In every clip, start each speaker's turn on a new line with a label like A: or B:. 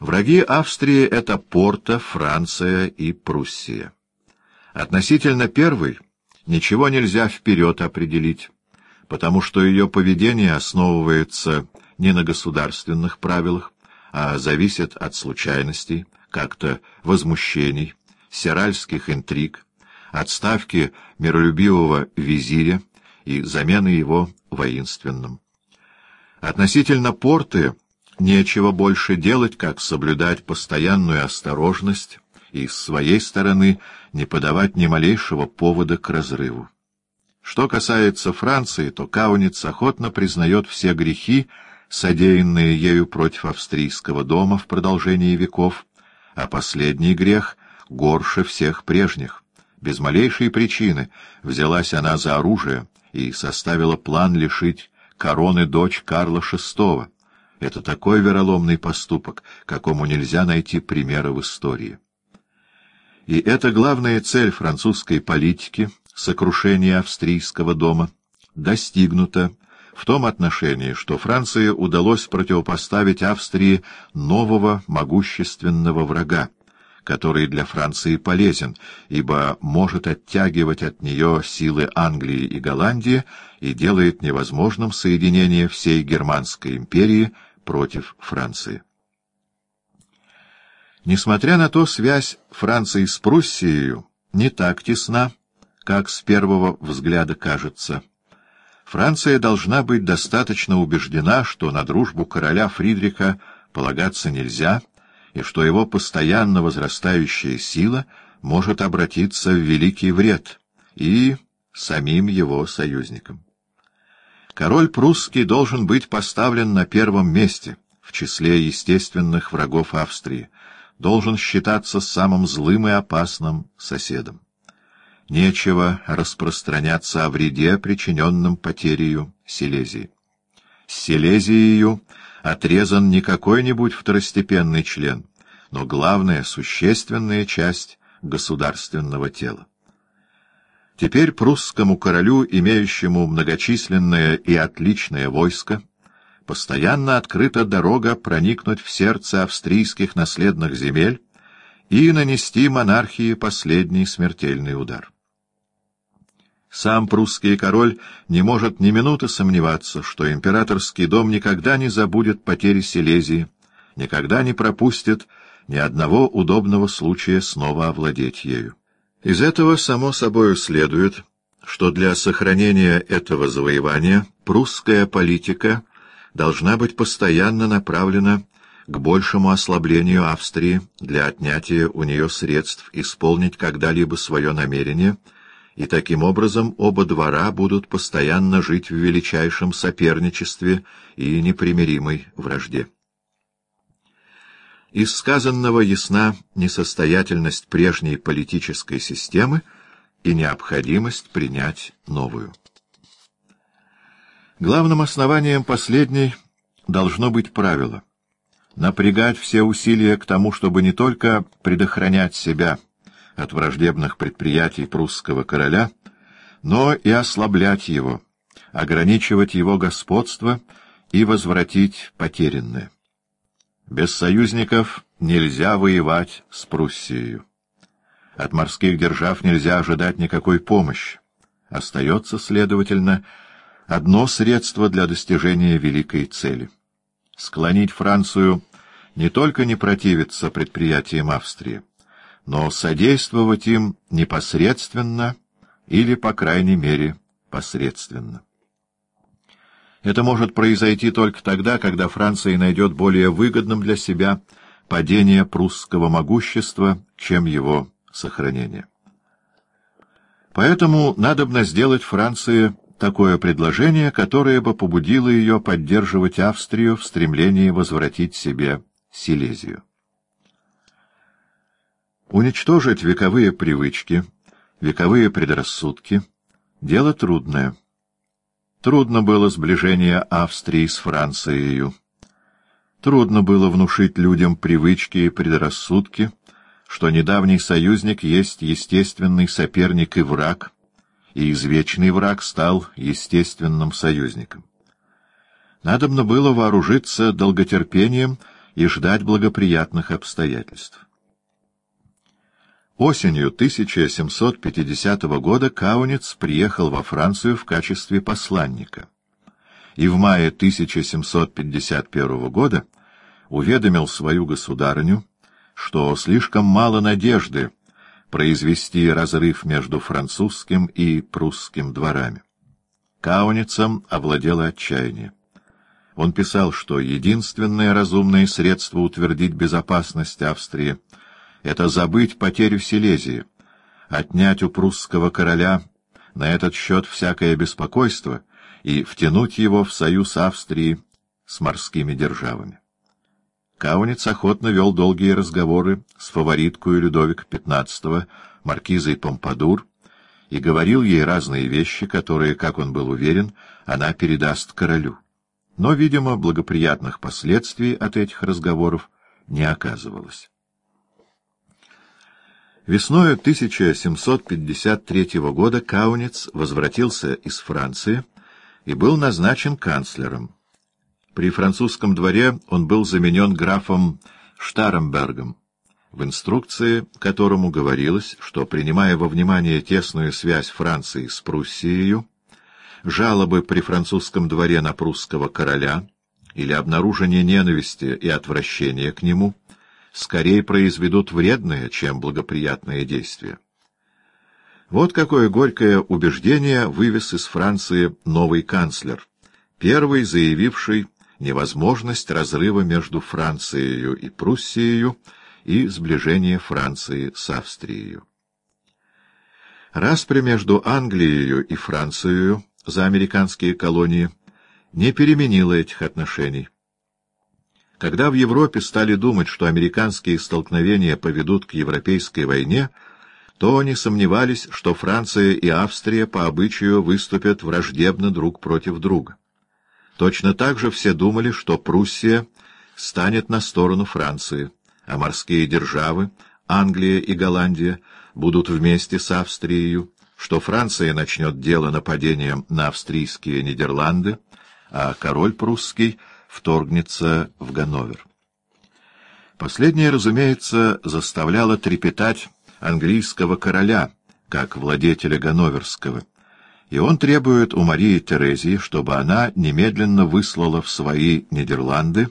A: Враги Австрии — это Порта, Франция и Пруссия. Относительно первой ничего нельзя вперед определить, потому что ее поведение основывается не на государственных правилах, а зависит от случайностей, как-то возмущений, сиральских интриг, отставки миролюбивого визиря и замены его воинственным. Относительно порты нечего больше делать, как соблюдать постоянную осторожность и с своей стороны не подавать ни малейшего повода к разрыву. Что касается Франции, то Кауниц охотно признает все грехи, содеянные ею против австрийского дома в продолжении веков, а последний грех горше всех прежних. Без малейшей причины взялась она за оружие и составила план лишить короны дочь Карла VI. Это такой вероломный поступок, какому нельзя найти примера в истории. И это главная цель французской политики — сокрушение австрийского дома — достигнута в том отношении, что Франции удалось противопоставить Австрии нового могущественного врага, который для Франции полезен, ибо может оттягивать от нее силы Англии и Голландии и делает невозможным соединение всей Германской империи против Франции. Несмотря на то, связь Франции с Пруссией не так тесна, как с первого взгляда кажется. Франция должна быть достаточно убеждена, что на дружбу короля Фридриха полагаться нельзя — и что его постоянно возрастающая сила может обратиться в великий вред и самим его союзникам. Король прусский должен быть поставлен на первом месте в числе естественных врагов Австрии, должен считаться самым злым и опасным соседом. Нечего распространяться о вреде, причиненном потерею Силезии. С Силезией отрезан не какой-нибудь второстепенный член, но главная, существенная часть государственного тела. Теперь прусскому королю, имеющему многочисленное и отличное войско, постоянно открыта дорога проникнуть в сердце австрийских наследных земель и нанести монархии последний смертельный удар. Сам прусский король не может ни минуты сомневаться, что императорский дом никогда не забудет потери Силезии, никогда не пропустит ни одного удобного случая снова овладеть ею. Из этого, само собою, следует, что для сохранения этого завоевания прусская политика должна быть постоянно направлена к большему ослаблению Австрии для отнятия у нее средств исполнить когда-либо свое намерение — и таким образом оба двора будут постоянно жить в величайшем соперничестве и непримиримой вражде. Из сказанного ясна несостоятельность прежней политической системы и необходимость принять новую. Главным основанием последней должно быть правило — напрягать все усилия к тому, чтобы не только предохранять себя от враждебных предприятий прусского короля, но и ослаблять его, ограничивать его господство и возвратить потерянное. Без союзников нельзя воевать с Пруссией. От морских держав нельзя ожидать никакой помощи. Остается, следовательно, одно средство для достижения великой цели — склонить Францию не только не противиться предприятиям Австрии, но содействовать им непосредственно или, по крайней мере, посредственно. Это может произойти только тогда, когда Франция найдет более выгодным для себя падение прусского могущества, чем его сохранение. Поэтому надобно сделать Франции такое предложение, которое бы побудило ее поддерживать Австрию в стремлении возвратить себе Силезию. Уничтожить вековые привычки, вековые предрассудки — дело трудное. Трудно было сближение Австрии с Францией. Трудно было внушить людям привычки и предрассудки, что недавний союзник есть естественный соперник и враг, и извечный враг стал естественным союзником. Надобно было вооружиться долготерпением и ждать благоприятных обстоятельств. Осенью 1750 года Кауниц приехал во Францию в качестве посланника и в мае 1751 года уведомил свою государыню, что слишком мало надежды произвести разрыв между французским и прусским дворами. Кауницем овладело отчаяние. Он писал, что единственное разумное средство утвердить безопасность Австрии — это забыть потерю Силезии, отнять у прусского короля на этот счет всякое беспокойство и втянуть его в союз Австрии с морскими державами. Кауниц охотно вел долгие разговоры с фавориткой Людовика XV, маркизой Помпадур, и говорил ей разные вещи, которые, как он был уверен, она передаст королю. Но, видимо, благоприятных последствий от этих разговоров не оказывалось. Весною 1753 года Кауниц возвратился из Франции и был назначен канцлером. При французском дворе он был заменен графом Штарембергом, в инструкции которому говорилось, что, принимая во внимание тесную связь Франции с Пруссией, жалобы при французском дворе на прусского короля или обнаружение ненависти и отвращения к нему скорее произведут вредное, чем благоприятное действие. Вот какое горькое убеждение вывез из Франции новый канцлер, первый заявивший невозможность разрыва между Францией и Пруссией и сближение Франции с Австрией. Распри между Англией и Францией за американские колонии не переменила этих отношений. Когда в Европе стали думать, что американские столкновения поведут к европейской войне, то не сомневались, что Франция и Австрия по обычаю выступят враждебно друг против друга. Точно так же все думали, что Пруссия станет на сторону Франции, а морские державы, Англия и Голландия, будут вместе с Австрией, что Франция начнет дело нападением на австрийские Нидерланды, а король прусский вторгнется в Ганновер. Последнее, разумеется, заставляло трепетать английского короля, как владетеля Ганноверского, и он требует у Марии Терезии, чтобы она немедленно выслала в свои Нидерланды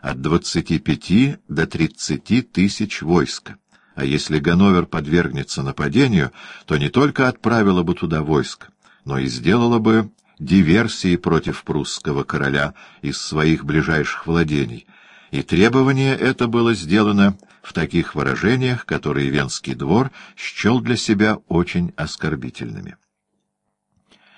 A: от 25 до 30 тысяч войск. А если Ганновер подвергнется нападению, то не только отправила бы туда войск, но и сделала бы диверсии против прусского короля из своих ближайших владений, и требование это было сделано в таких выражениях, которые Венский двор счел для себя очень оскорбительными.